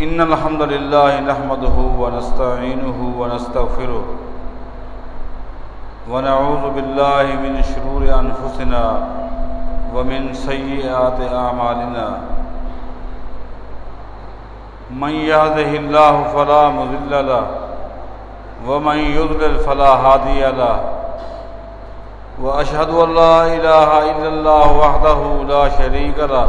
إن الحمد لله نحمده ونستعينه ونستغفره ونعوذ بالله من شرور أنفسنا ومن سيئات أعمالنا. من يهده الله فلا مذل له ومن يضلل فلا هادي له. وأشهد أن لا إله إلا الله وحده لا شريك له.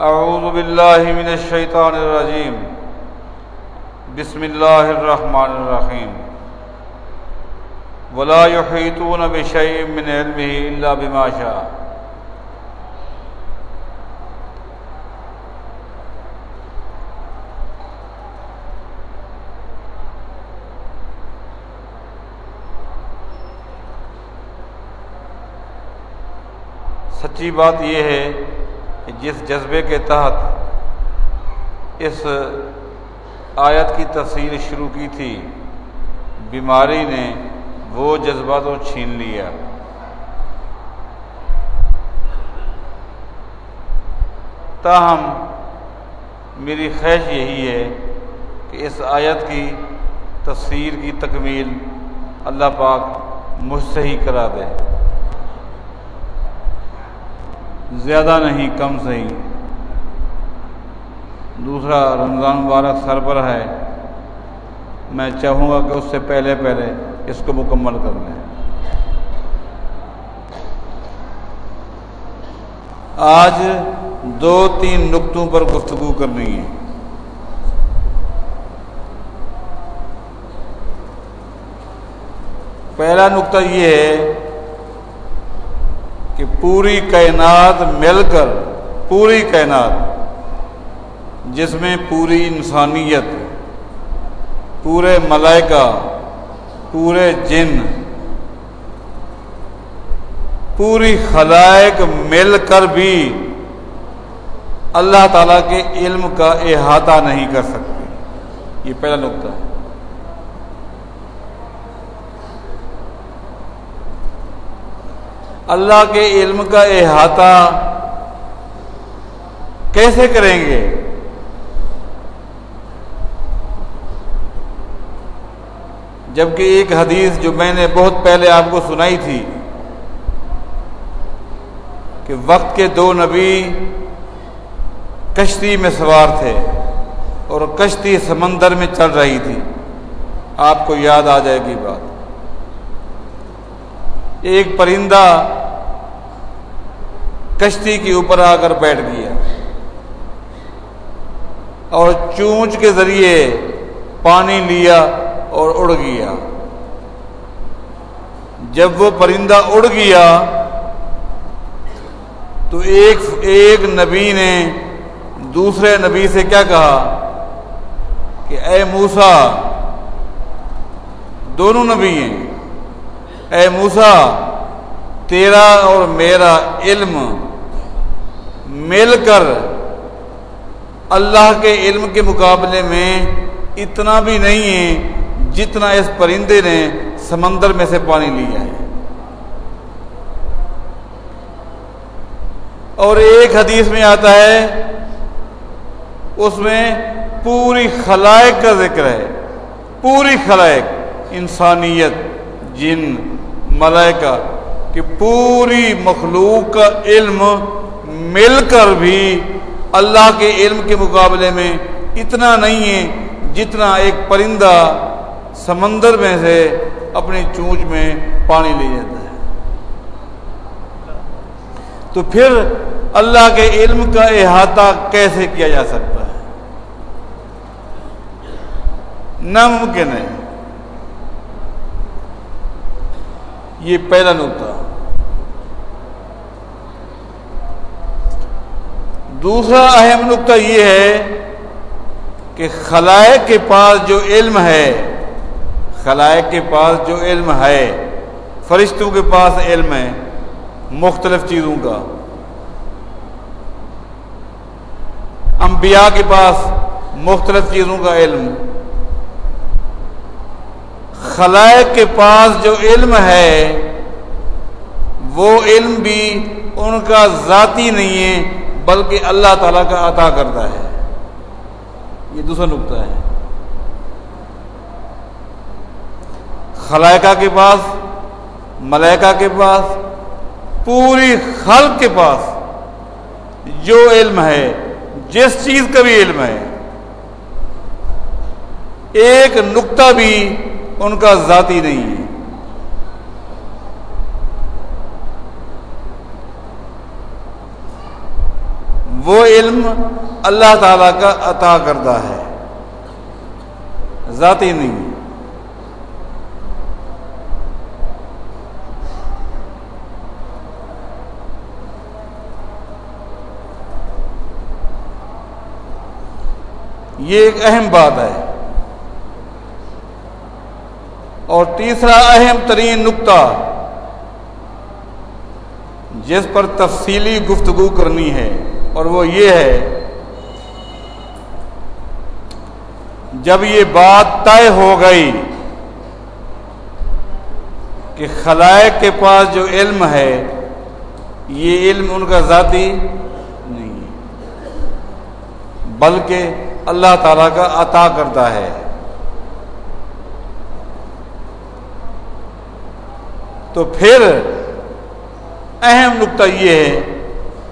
أعوذ بالله من الشيطان الرجيم. بسم الله الرحمن الرحيم. ولا يحيطون بشيء من علمه إلا بما شاء. سچی بات یہ ہے کہ جس جذبے کے تحت اس آیت کی تفصیل شروع کی تھی، بیماری نے وہ جذبہ تو چھین لیا۔ تاہم، میری خواہش یہی ہے کہ اس آیت کی تفسیر کی تکمیل اللہ پاک مجھ سے ہی کرا دے۔ زیادہ نہیں، کم صحیح۔ دوسرا، رمضان مبارک سر پر ہے۔ میں چاہوں گا کہ اس سے پہلے پہلے اس کو مکمل کر لیں۔ آج دو تین نقطوں پر گفتگو کرنی ہے۔ پہلا نقطہ یہ ہے پوری کائنات مل کر، پوری کائنات، جس میں پوری انسانیت، پورے ملائکہ، پورے جن، پوری خلائق مل کر بھی اللہ تعالیٰ کے علم کا احاطہ نہیں کر سکتے۔ یہ پہلا نقطہ ہے۔ اللہ کے علم کا احاطہ کیسے کریں گے؟ جبکہ ایک حدیث جو میں نے بہت پہلے آپ کو سنائی تھی کہ وقت کے دو نبی کشتی میں سوار تھے اور کشتی سمندر میں چل رہی تھی۔ آپ کو یاد آ جائے گی بات۔ ایک پرندہ کشتی کے اوپر آ کر بیٹھ گیا۔ اور چونچ کے ذریعے پانی لیا اور اڑ گیا۔ جب وہ پرندہ اڑ گیا تو ایک ایک نبی نے دوسرے نبی سے کیا کہا کہ اے موسا دونوں نبی ہیں۔ اے موسا تیرا اور میرا علم مل کر اللہ کے علم کے مقابلے میں اتنا بھی نہیں ہے جتنا اس پرندے نے سمندر میں سے پانی لیا ہے۔ اور ایک حدیث میں آتا ہے، اس میں پوری خلائق کا ذکر ہے۔ پوری خلائق، انسانیت، جن، ملائکہ، کہ پوری مخلوق کا علم مل کر بھی اللہ کے علم کے مقابلے میں اتنا نہیں ہے جتنا ایک پرندہ سمندر میں سے اپنی چونچ میں پانی لے جاتا ہے۔ تو پھر اللہ کے علم کا احاطہ کیسے کیا جا سکتا ہے؟ ناممکن ہے۔ یہ پہلا نقطہ۔ دوسرا اہم نقطہ یہ ہے کہ خلائق کے پاس جو علم ہے، خلائق کے پاس جو علم ہے، فرشتوں کے پاس علم ہے، مختلف چیزوں کا۔ انبیاء کے پاس مختلف چیزوں کا علم۔ خلائق کے پاس جو علم ہے، وہ علم بھی ان کا ذاتی نہیں ہے بلکہ اللہ تعالیٰ کا عطا کرتا ہے۔ یہ دوسرا نقطہ ہے۔ خلائقہ کے پاس، ملائکہ کے پاس، پوری خلق کے پاس جو علم ہے، جس چیز کا بھی علم ہے، ایک نقطہ بھی ان کا ذاتی نہیں ہے۔ وہ علم اللہ تعالی کا عطا کردہ ہے۔ ذاتی نہیں۔ یہ ایک اہم بات ہے۔ اور تیسرا اہم ترین نقطہ، جس پر تفصیلی گفتگو کرنی ہے۔ اور وہ یہ ہے، جب یہ بات طے ہو گئی کہ خلائق کے پاس جو علم ہے، یہ علم ان کا ذاتی نہیں ہے، بلکہ اللہ تعالی کا عطا کرتا ہے۔ تو پھر اہم نقطہ یہ ہے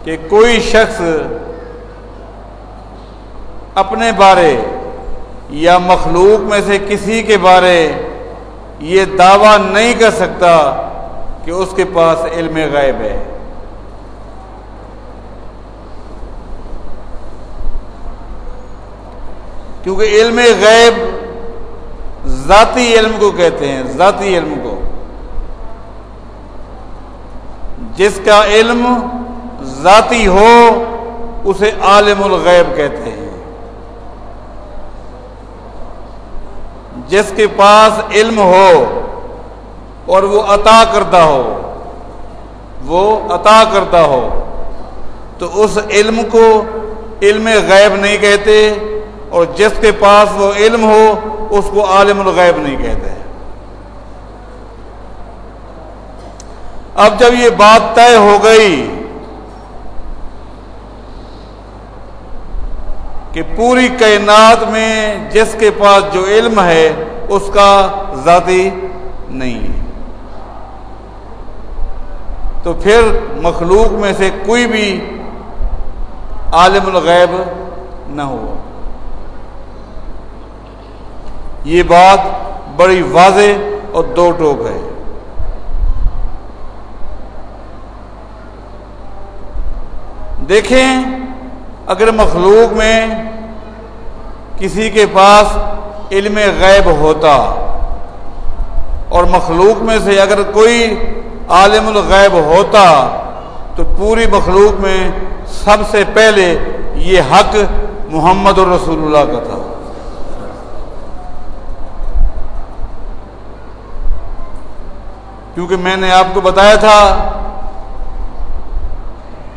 کہ کوئی شخص اپنے بارے یا مخلوق میں سے کسی کے بارے یہ دعویٰ نہیں کر سکتا کہ اس کے پاس علم غیب ہے۔ کیونکہ علم غیب ذاتی علم کو کہتے ہیں، ذاتی علم کو۔ جس کا علم ذاتی ہو، اسے عالم الغیب کہتے ہیں۔ جس کے پاس علم ہو اور وہ عطا کرتا ہو، وہ عطا کرتا ہو، تو اس علم کو علم غیب نہیں کہتے اور جس کے پاس وہ علم ہو، اس کو عالم الغیب نہیں کہتے۔ اب جب یہ بات طے ہو گئی کہ پوری کائنات میں جس کے پاس جو علم ہے، اس کا ذاتی نہیں ہے۔ تو پھر مخلوق میں سے کوئی بھی عالم الغیب نہ ہوا۔ یہ بات بڑی واضح اور دو ٹوک ہے۔ دیکھیں اگر مخلوق میں کسی کے پاس علم غیب ہوتا اور مخلوق میں سے اگر کوئی عالم الغیب ہوتا تو پوری مخلوق میں سب سے پہلے یہ حق محمد الرسول اللہ کا تھا۔ کیونکہ میں نے آپ کو بتایا تھا،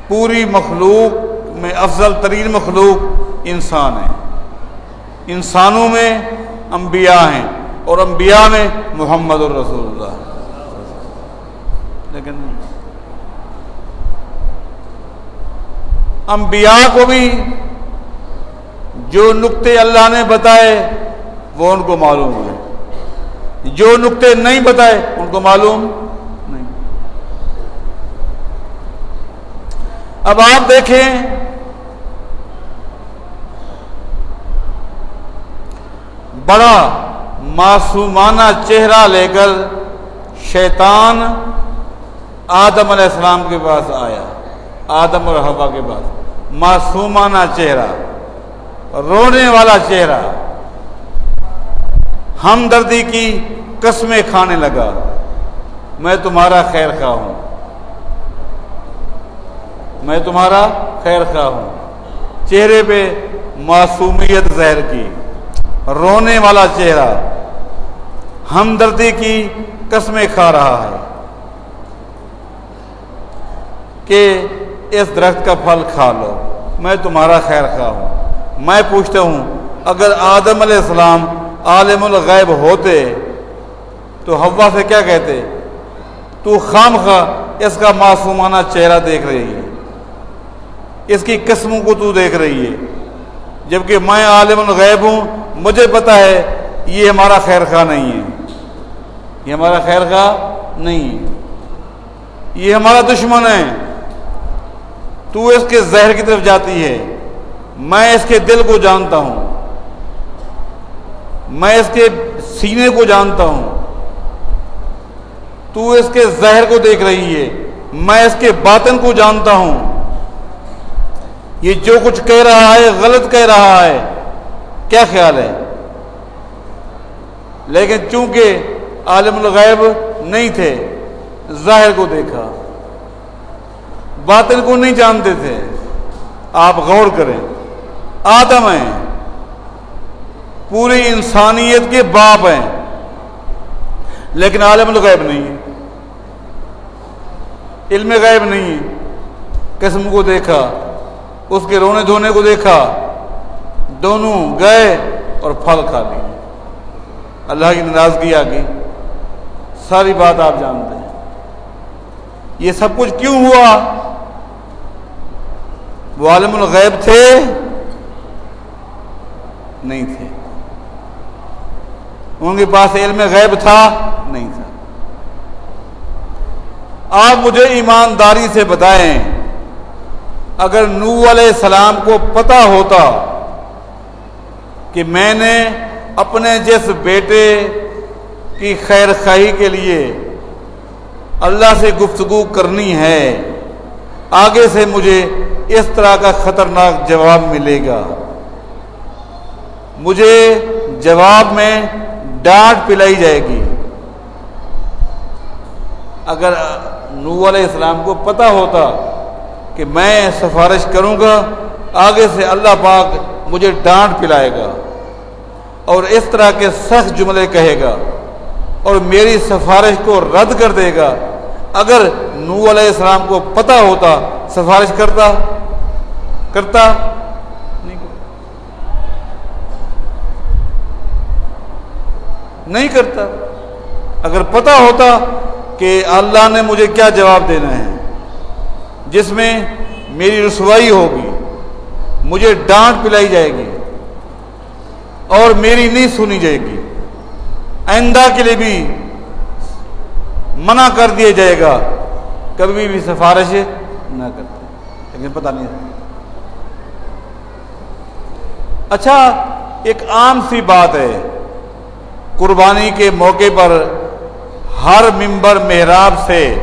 پوری مخلوق میں افضل ترین مخلوق انسان ہے انسانوں میں انبیاء ہیں اور انبیاء میں محمد الرسول اللہ۔ لیکن انبیاء کو بھی جو نقطے اللہ نے بتائے وہ ان کو معلوم ہے جو نقطے نہیں بتائے ان کو معلوم اب آپ دیکھیں بڑا معصومانہ چہرہ لے کر شیطان آدم علیہ السلام کے پاس آیا، آدم اور ہوا کے پاس۔ معصومانہ چہرہ، رونے والا چہرہ۔ ہمدردی کی قسمیں کھانے لگا۔ میں تمہارا خیر خواہ ہوں۔ میں تمہارا خیر خواہ ہوں۔ چہرے پہ معصومیت زہر کی۔ رونے والا چہرہ، ہمدردی کی قسمیں کھا رہا ہے کہ اس درخت کا پھل کھا لو۔ میں تمہارا خیر خواہ ہوں۔ میں پوچھتا ہوں، اگر آدم علیہ السلام عالم الغیب ہوتے تو ہوا سے کیا کہتے؟ تو خام خواہ اس کا معصومانہ چہرہ دیکھ رہی ہے۔ اس کی قسموں کو تو دیکھ رہی ہے۔ جبکہ میں عالم الغیب ہوں مجھے پتا ہے یہ ہمارا خیر خواہ نہیں ہے۔ یہ ہمارا خیر خواہ نہیں ہے۔ یہ ہمارا دشمن ہے۔ تو اس کے زہر کی طرف جاتی ہے۔ میں اس کے دل کو جانتا ہوں۔ میں اس کے سینے کو جانتا ہوں۔ تو اس کے زہر کو دیکھ رہی ہے۔ میں اس کے باطن کو جانتا ہوں۔ یہ جو کچھ کہہ رہا ہے، غلط کہہ رہا ہے۔ کیا خیال ہے؟ لیکن چونکہ عالم الغیب نہیں تھے، ظاہر کو دیکھا۔ باطن کو نہیں جانتے تھے۔ آپ غور کریں، آدم ہیں۔ پوری انسانیت کے باپ ہیں۔ لیکن عالم الغیب نہیں ہے۔ علم غیب نہیں ہے۔ قسم کو دیکھا، اس کے رونے دھونے کو دیکھا۔ دونوں گئے اور پھل کھا لیے اللہ کی ناراضگی آ گئی۔ ساری بات آپ جانتے ہیں۔ یہ سب کچھ کیوں ہوا؟ وہ عالم الغیب تھے؟ نہیں تھے۔ ان کے پاس علم غیب تھا؟ نہیں تھا۔ آپ مجھے ایمانداری سے بتائیں، اگر نو علیہ السلام کو پتا ہوتا کہ میں نے اپنے جس بیٹے کی خیر خواہی کے لیے اللہ سے گفتگو کرنی ہے، آگے سے مجھے اس طرح کا خطرناک جواب ملے گا۔ مجھے جواب میں ڈانٹ پلائی جائے گی۔ اگر نو علیہ السلام کو پتا ہوتا کہ میں سفارش کروں گا، آگے سے اللہ پاک مجھے ڈانٹ پلائے گا اور اس طرح کے سخت جملے کہے گا اور میری سفارش کو رد کر دے گا۔ اگر نو علیہ السلام کو پتا ہوتا، سفارش کرتا؟ کرتا؟ نہیں کرتا۔ اگر پتا ہوتا کہ اللہ نے مجھے کیا جواب دینا ہے، جس میں میری رسوائی ہوگی مجھے ڈانٹ پلائی جائے گی اور میری نہیں سنی جائے گی۔ آئندہ کے لیے بھی منع کر دیا جائے گا۔ کبھی بھی سفارش نہ کرتے۔ لیکن پتہ نہیں۔ اچھا ایک عام سی بات ہے۔ قربانی کے موقع پر ہر ممبر محراب سے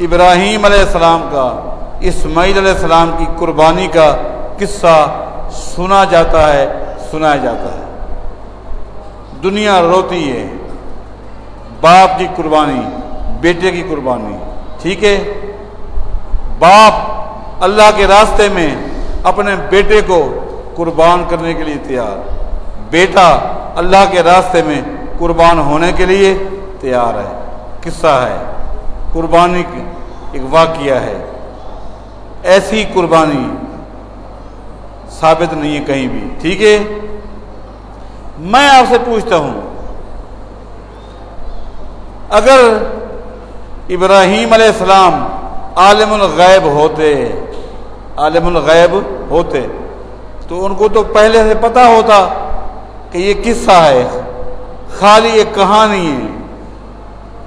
ابراہیم علیہ السلام کا اسماعیل علیہ السلام کی قربانی کا قصہ سنا جاتا ہے، سنایا جاتا ہے۔ دنیا روتی ہے، باپ کی قربانی، بیٹے کی قربانی، ٹھیک ہے؟ باپ اللہ کے راستے میں اپنے بیٹے کو قربان کرنے کے لیے تیار۔ بیٹا اللہ کے راستے میں قربان ہونے کے لیے تیار ہے۔ قصہ ہے۔ قربانی ایک واقعہ ہے۔ ایسی قربانی ثابت نہیں ہے کہیں بھی۔ ٹھیک ہے؟ میں آپ سے پوچھتا ہوں، اگر ابراہیم علیہ السلام عالم الغیب ہوتے، عالم الغیب ہوتے، تو ان کو تو پہلے سے پتا ہوتا کہ یہ قصہ ہے خالی ایک کہانی ہے،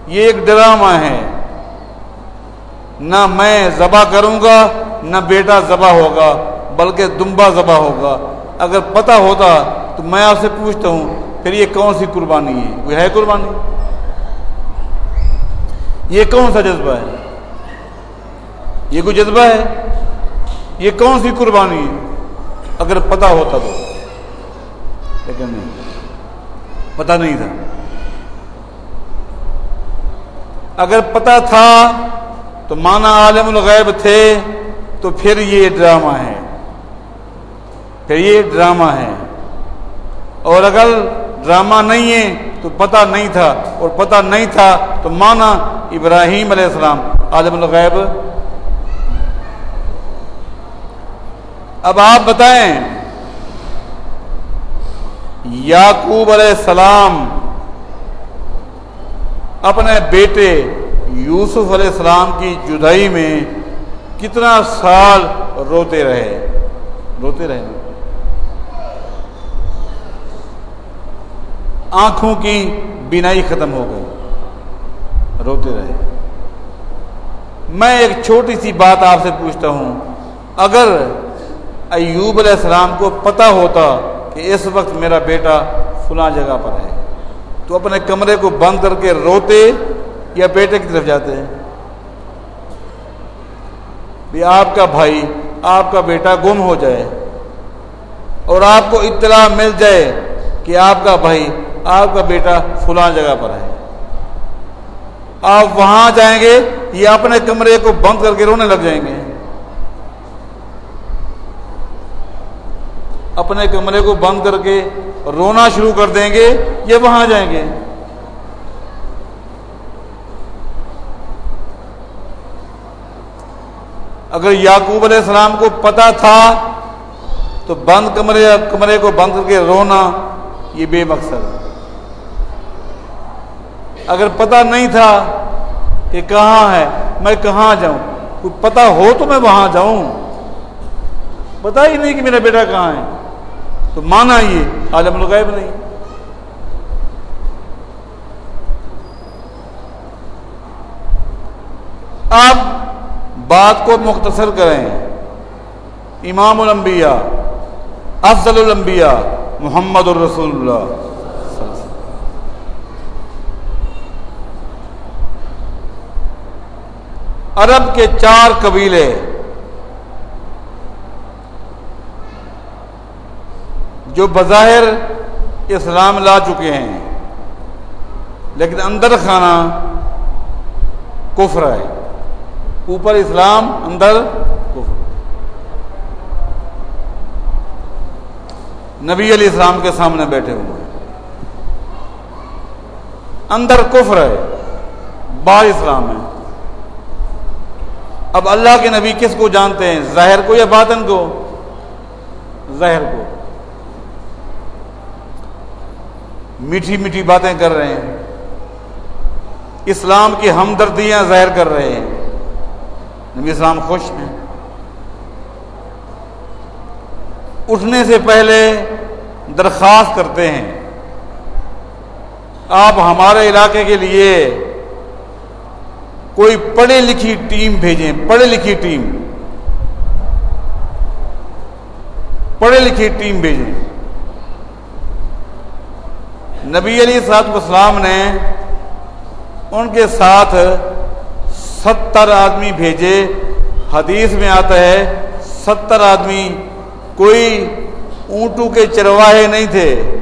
یہ ایک ڈرامہ ہے۔ نہ میں ذبح کروں گا نہ بیٹا ذبح ہوگا، بلکہ دمبا ذبح ہوگا۔ اگر پتہ ہوتا تو میں آپ سے پوچھتا ہوں، پھر یہ کون سی قربانی ہے؟ کوئی ہے قربانی؟ یہ کون سا جذبہ ہے؟ یہ کوئی جذبہ ہے؟ یہ کون سی قربانی ہے؟ اگر پتہ ہوتا تو۔ لیکن نہیں، پتہ نہیں تھا۔ اگر پتہ تھا تو مانا عالم الغیب تھے۔ تو پھر یہ ڈرامہ ہے۔ پھر یہ ڈرامہ ہے۔ اور اگر ڈرامہ نہیں ہے تو پتہ نہیں تھا۔ اور پتہ نہیں تھا تو مانا ابراہیم علیہ السلام عالم الغیب۔ اب آپ بتائیں، یعقوب علیہ السلام اپنے بیٹے یوسف علیہ السلام کی جدائی میں کتنا سال روتے رہے؟ روتے رہے۔ آنکھوں کی بینائی ختم ہو گئی۔ روتے رہے۔ میں ایک چھوٹی سی بات آپ سے پوچھتا ہوں۔ اگر ایوب علیہ السلام کو پتا ہوتا کہ اس وقت میرا بیٹا فلاں جگہ پر ہے، تو اپنے کمرے کو بند کر کے روتے یا بیٹے کی طرف جاتے؟ ہیں بھی آپ کا بھائی، آپ کا بیٹا گم ہو جائے اور آپ کو اطلاع مل جائے کہ آپ کا بھائی، آپ کا بیٹا فلاں جگہ پر ہے۔ آپ وہاں جائیں گے یا اپنے کمرے کو بند کر کے رونے لگ جائیں گے۔ اپنے کمرے کو بند کر کے رونا شروع کر دیں گے یا وہاں جائیں گے۔ اگر یعقوب علیہ السلام کو پتا تھا تو بند کمرے کمرے کو بند کر کے رونا یہ بے مقصد ہے۔ اگر پتا نہیں تھا کہ کہاں ہے، میں کہاں جاؤں؟ کوئی پتا ہو تو میں وہاں جاؤں۔ پتا ہی نہیں کہ میرا بیٹا کہاں ہے۔ تو مانا یہ عالم الغیب نہیں۔ آپ بات کو مختصر کریں۔ امام الانبیاء، افضل الانبیاء محمد الرسول اللہ۔ عرب کے چار قبیلے۔ جو بظاہر اسلام لا چکے ہیں، لیکن اندر خانہ کفر ہے۔ اوپر اسلام، اندر کفر۔ نبی علیہ السلام کے سامنے بیٹھے ہوئے اندر کفر ہے باہر اسلام ہے۔ اب اللہ کے نبی کس کو جانتے ہیں؟ ظاہر کو یا باطن کو؟ ظاہر کو۔ میٹھی میٹھی باتیں کر رہے ہیں۔ اسلام کی ہمدردیاں ظاہر کر رہے ہیں۔ نبی اسلام خوش ہیں۔ اٹھنے سے پہلے درخواست کرتے ہیں۔ آپ ہمارے علاقے کے لیے کوئی پڑھے لکھی ٹیم بھیجیں۔ پڑھے لکھی ٹیم۔ پڑھے لکھی ٹیم بھیجیں۔ نبی علی صاحب اسلام نے ان کے ساتھ ستر آدمی بھیجے۔ حدیث میں آتا ہے، ستر آدمی کوئی اونٹوں کے چرواہے نہیں تھے،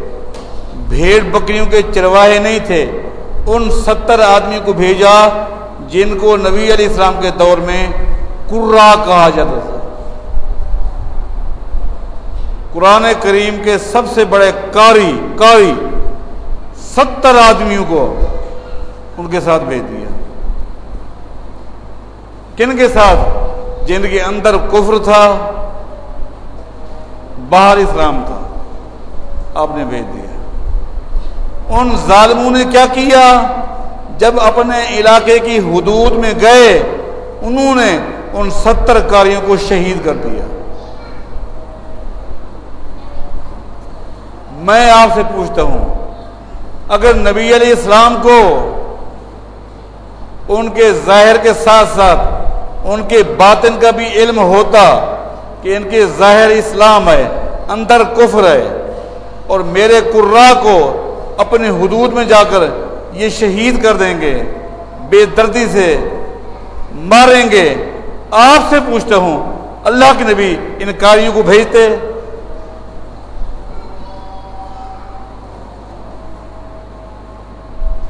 بھیڑ بکریوں کے چرواہے نہیں تھے۔ ان ستر آدمی کو بھیجا، جن کو نبی علیہ السلام کے دور میں کرا کہا جاتا تھا۔ قرآن کریم کے سب سے بڑے کاری کاری ستر آدمیوں کو ان کے ساتھ بھیج دیا۔ کن کے ساتھ؟ جن کے اندر کفر تھا، باہر اسلام تھا۔ آپ نے بھیج دیا۔ ان ظالموں نے کیا کیا؟ جب اپنے علاقے کی حدود میں گئے، انہوں نے ان ستر کاریوں کو شہید کر دیا۔ میں آپ سے پوچھتا ہوں، اگر نبی علیہ السلام کو ان کے ظاہر کے ساتھ ساتھ ان کے باطن کا بھی علم ہوتا کہ ان کے ظاہر اسلام ہے، اندر کفر ہے۔ اور میرے قرا کو اپنے حدود میں جا کر یہ شہید کر دیں گے، بے دردی سے ماریں گے۔ آپ سے پوچھتا ہوں، اللہ کے نبی ان کاریوں کو بھیجتے؟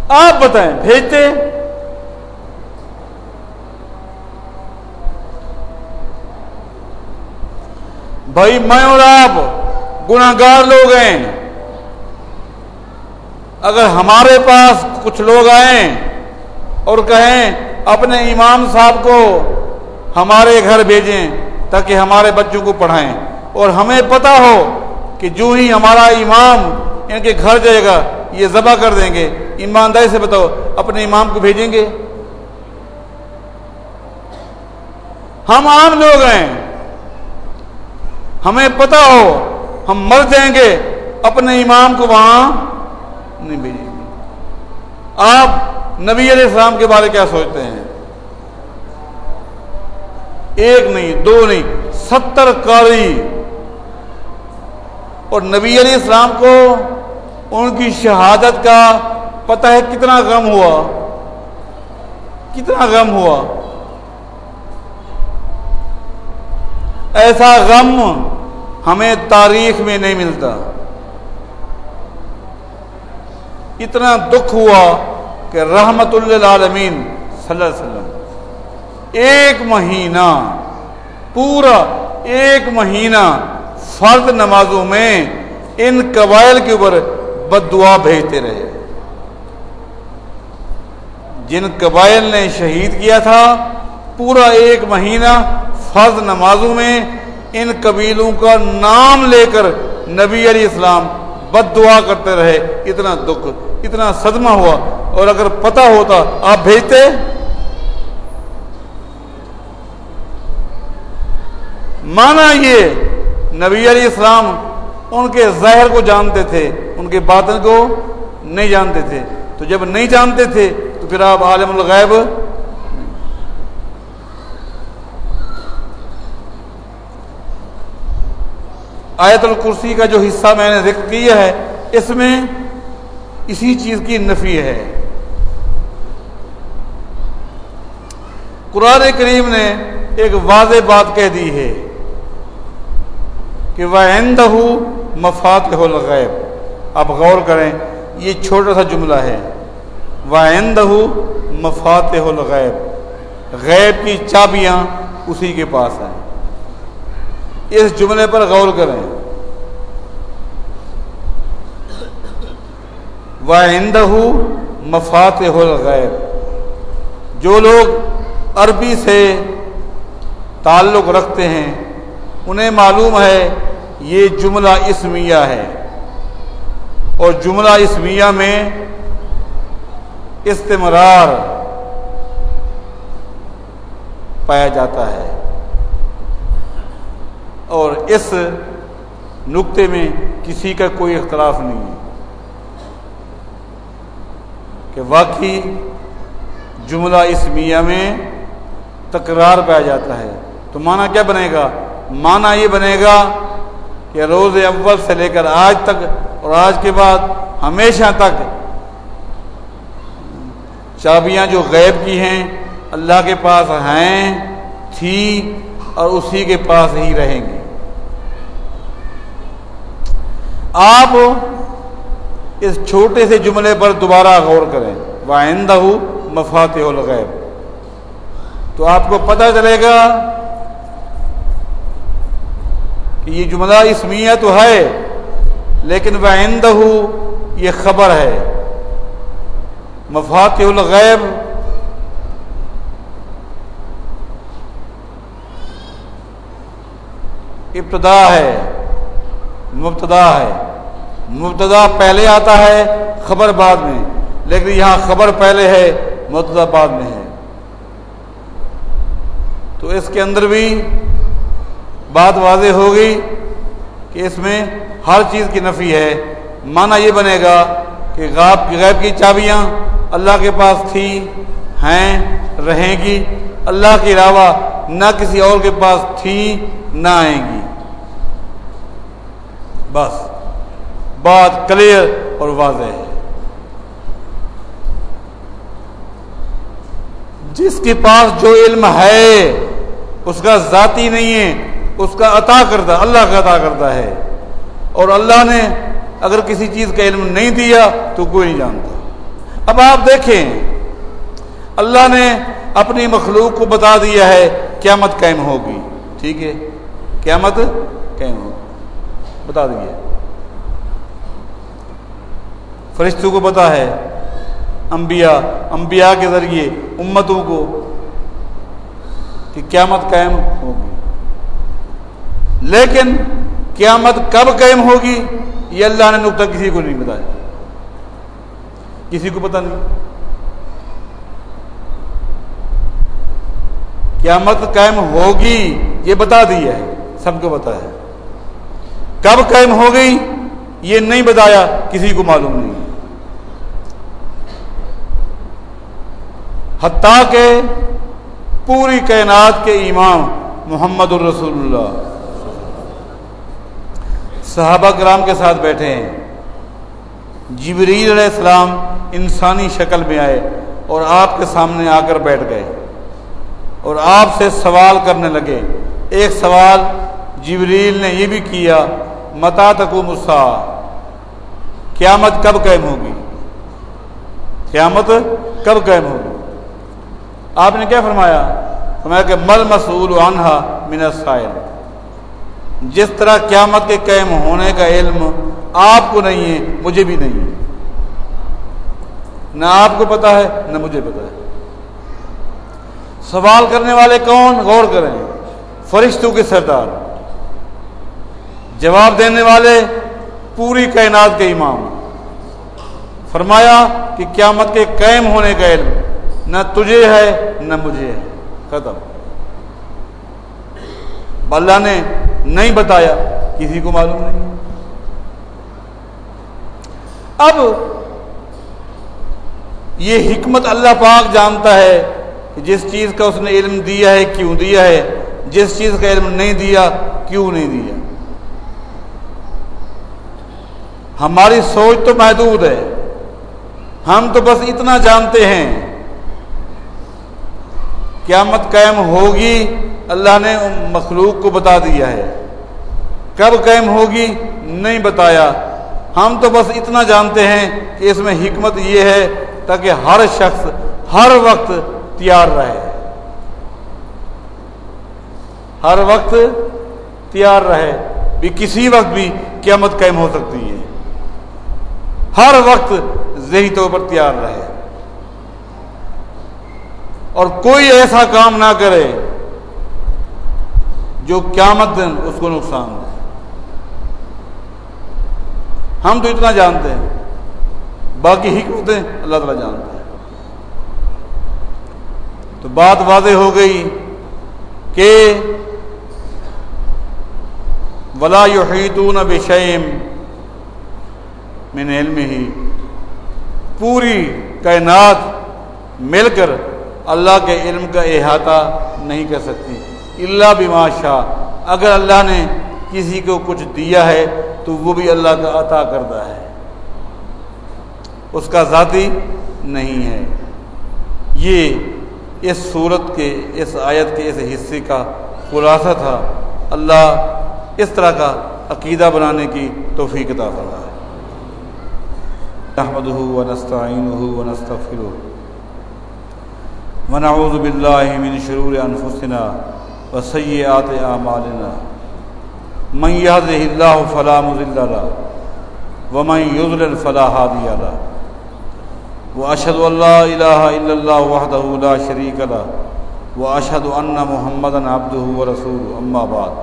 آپ بتائیں، بھیجتے؟ بھائی میں اور آپ گناگار لوگ ہیں۔ اگر ہمارے پاس کچھ لوگ آئیں اور کہیں اپنے امام صاحب کو ہمارے گھر بھیجیں تاکہ ہمارے بچوں کو پڑھائیں، اور ہمیں پتا ہو کہ جو ہی ہمارا امام ان کے گھر جائے گا، یہ ذبح کر دیں گے۔ ایمانداری سے بتاؤ، اپنے امام کو بھیجیں گے؟ ہم عام لوگ ہیں۔ ہمیں پتا ہو، ہم مر جائیں گے، اپنے امام کو وہاں نہیں بھیجیں گے۔ آپ نبی علیہ السلام کے بارے کیا سوچتے ہیں؟ ایک نہیں، دو نہیں، ستر کاری اور نبی علیہ السلام کو ان کی شہادت کا پتہ ہے کتنا غم ہوا۔ کتنا غم ہوا۔ ایسا غم ہمیں تاریخ میں نہیں ملتا۔ اتنا دکھ ہوا کہ رحمت اللہ عالمین صلی اللہ علیہ وسلم، ایک مہینہ، پورا ایک مہینہ فرد نمازوں میں ان قبائل کے اوپر بد دعا بھیجتے رہے۔ جن قبائل نے شہید کیا تھا، پورا ایک مہینہ فرض نمازوں میں ان قبیلوں کا نام لے کر نبی علیہ السلام بد دعا کرتے رہے۔ اتنا دکھ، اتنا صدمہ ہوا۔ اور اگر پتہ ہوتا، آپ بھیجتے؟ مانا یہ، نبی علیہ السلام ان کے ظاہر کو جانتے تھے، ان کے باطن کو نہیں جانتے تھے۔ تو جب نہیں جانتے تھے، تو پھر آپ عالم الغیب آیت الکرسی کا جو حصہ میں نے ذکر کیا ہے، اس میں اسی چیز کی نفی ہے۔ قرآن کریم نے ایک واضح بات کہہ دی ہے کہ وہ آئندہ مفات ہو الغیب آپ غور کریں، یہ چھوٹا سا جملہ ہے۔ وہ آئندہ مفات ہو الغیب غیب کی چابیاں اسی کے پاس ہیں۔ اس جملے پر غور کریں۔ وہ ہندہ مفات ہو غیر جو لوگ عربی سے تعلق رکھتے ہیں، انہیں معلوم ہے یہ جملہ اسمیہ ہے۔ اور جملہ اسمیہ میں استمرار پایا جاتا ہے۔ اور اس نقطے میں کسی کا کوئی اختلاف نہیں ہے۔ کہ واقعی جملہ اسمیہ میں تکرار پایا جاتا ہے۔ تو معنی کیا بنے گا؟ معنی یہ بنے گا کہ روز اول سے لے کر آج تک اور آج کے بعد ہمیشہ تک چابیاں جو غیب کی ہیں، اللہ کے پاس ہیں، تھی اور اسی کے پاس ہی رہیں گے آپ اس چھوٹے سے جملے پر دوبارہ غور کریں۔ وائندہ مفات الغیب تو آپ کو پتہ چلے گا کہ یہ جملہ اسمیہ تو ہے، لیکن وائندہ یہ خبر ہے۔ مفات الغیب ابتدا ہے، مبتدا ہے۔ مبتدا پہلے آتا ہے، خبر بعد میں۔ لیکن یہاں خبر پہلے ہے، مبتدا بعد میں ہے۔ تو اس کے اندر بھی بات واضح ہوگی کہ اس میں ہر چیز کی نفی ہے۔ معنی یہ بنے گا کہ غاب، غیب کی چابیاں اللہ کے پاس تھی، ہیں، رہیں گی۔ اللہ کے علاوہ نہ کسی اور کے پاس تھی، نہ آئیں گی۔ بس۔ بات کلیئر اور واضح ہے۔ جس کے پاس جو علم ہے، اس کا ذاتی نہیں ہے، اس کا عطا کرتا اللہ کا عطا کرتا ہے۔ اور اللہ نے اگر کسی چیز کا علم نہیں دیا تو کوئی نہیں جانتا۔ اب آپ دیکھیں، اللہ نے اپنی مخلوق کو بتا دیا ہے، قیامت قائم ہوگی۔ ٹھیک ہے؟ قیامت قائم ہوگی۔ بتا دیجیے فرشتوں کو پتا ہے۔ انبیاء انبیاء کے ذریعے امتوں کو کہ قیامت قائم ہوگی۔ لیکن قیامت کب قائم ہوگی، یہ اللہ نے نقطہ کسی کو نہیں بتایا۔ کسی کو پتہ نہیں۔ قیامت قائم ہوگی، یہ بتا دیا ہے، سب کو پتا ہے۔ کب قائم ہو گئی، یہ نہیں بتایا، کسی کو معلوم نہیں۔ حتیٰ کہ پوری کائنات کے امام محمد الرسول اللہ۔ صحابہ کرام کے ساتھ بیٹھے ہیں۔ جبریل علیہ السلام انسانی شکل میں آئے اور آپ کے سامنے آ کر بیٹھ گئے۔ اور آپ سے سوال کرنے لگے۔ ایک سوال جبریل نے یہ بھی کیا، متا تکو مسا قیامت کب قائم ہوگی؟ قیامت کب قائم ہوگی؟ آپ نے کیا فرمایا؟ فرمایا کہ مل مسول عنہا من السائل۔ جس طرح قیامت کے قائم ہونے کا علم آپ کو نہیں ہے، مجھے بھی نہیں ہے۔ نہ آپ کو پتا ہے، نہ مجھے پتا ہے۔ سوال کرنے والے کون؟ غور کریں۔ فرشتوں کے سردار۔ جواب دینے والے پوری کائنات کے امام۔ فرمایا کہ قیامت کے قائم ہونے کا علم نہ تجھے ہے، نہ مجھے ہے۔ ختم۔ اللہ نے نہیں بتایا، کسی کو معلوم نہیں۔ اب یہ حکمت اللہ پاک جانتا ہے کہ جس چیز کا اس نے علم دیا ہے، کیوں دیا ہے؟ جس چیز کا علم نہیں دیا، کیوں نہیں دیا؟ ہماری سوچ تو محدود ہے۔ ہم تو بس اتنا جانتے ہیں۔ قیامت قائم ہوگی، اللہ نے مخلوق کو بتا دیا ہے۔ کب قائم ہوگی؟ نہیں بتایا۔ ہم تو بس اتنا جانتے ہیں کہ اس میں حکمت یہ ہے تاکہ ہر شخص ہر وقت تیار رہے۔ ہر وقت تیار رہے۔ بھی کسی وقت بھی قیامت قائم ہو سکتی ہے۔ ہر وقت ذہی طور پر تیار رہے۔ اور کوئی ایسا کام نہ کرے جو قیامت دن اس کو نقصان دے۔ ہم تو اتنا جانتے ہیں، باقی حکمتیں اللہ تعالیٰ جانتے ہیں۔ تو بات واضح ہو گئی کہ ولا یحیطون بشیم من علم ہی پوری کائنات مل کر اللہ کے علم کا احاطہ نہیں کر سکتی۔ اللہ بما شاہ۔ اگر اللہ نے کسی کو کچھ دیا ہے تو وہ بھی اللہ کا عطا کردہ ہے۔ اس کا ذاتی نہیں ہے۔ یہ اس صورت کے، اس آیت کے، اس حصے کا خلاصہ تھا۔ اللہ اس طرح کا عقیدہ بنانے کی توفیق عطا فرمائے۔ نحمده ونستعينه ونستغفره ونعوذ بالله من شرور أنفسنا وسيئات أعمالنا من يهده الله فلا مضل له ومن يضلل فلا هادي له. وأشهد أن لا إله إلا الله وحده لا شريك له وأشهد أن محمدا عبده ورسوله. أما بعد.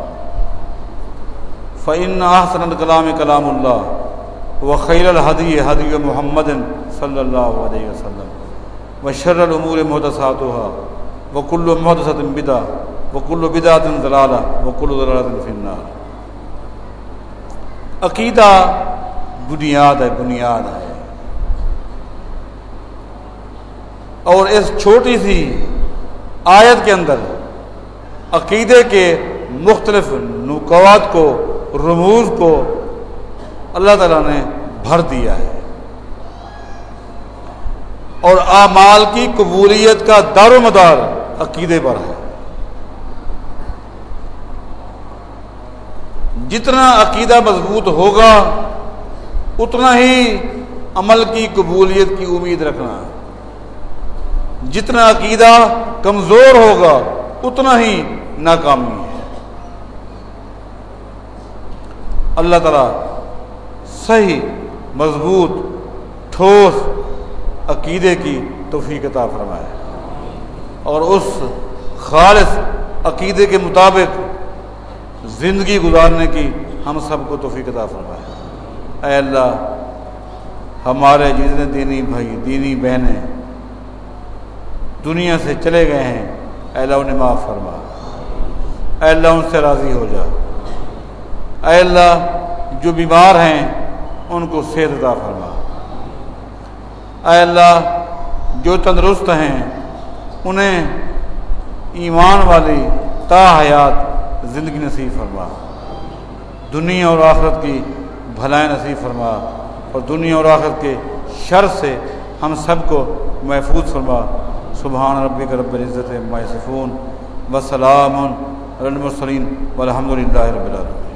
فإن أحسن الكلام كلام الله وخير الهدي هدي محمد صلى الله عليه وسلم. وشر الأمور محدثاتها، وكل محدثة بدعة، وكل بدعة ضلالة، وكل ضلالة في النار. عقیدہ بنیاد ہے بنیاد ہے۔ اور اس چھوٹی سی آیت کے اندر عقیدے کے مختلف نکوات کو، رموز کو اللہ تعالیٰ نے بھر دیا ہے۔ اور اعمال کی قبولیت کا دار و مدار عقیدے پر ہے۔ جتنا عقیدہ مضبوط ہوگا، اتنا ہی عمل کی قبولیت کی امید رکھنا جتنا عقیدہ کمزور ہوگا، اتنا ہی ناکامی ہے۔ اللہ تعالی صحیح، مضبوط، ٹھوس عقیدے کی توفیق عطا فرمائے۔ اور اس خالص عقیدے کے مطابق زندگی گزارنے کی ہم سب کو توفیق عطا فرمائے۔ اے اللہ، ہمارے جتنے دینی بھائی، دینی بہنیں دنیا سے چلے گئے ہیں، اے اللہ انہیں معاف فرما۔ اے اللہ ان سے راضی ہو جا۔ اے اللہ، جو بیمار ہیں، ان کو صحت عطا فرما۔ اے اللہ، جو تندرست ہیں، انہیں ایمان والی تا حیات زندگی نصیب فرما۔ دنیا اور آخرت کی بھلائیں نصیب فرما۔ اور دنیا اور آخرت کے شر سے ہم سب کو محفوظ فرما۔ سبحان ربی کا رب العزت مائصفون وسلام المسلیم الحمد للہ رب العالمین۔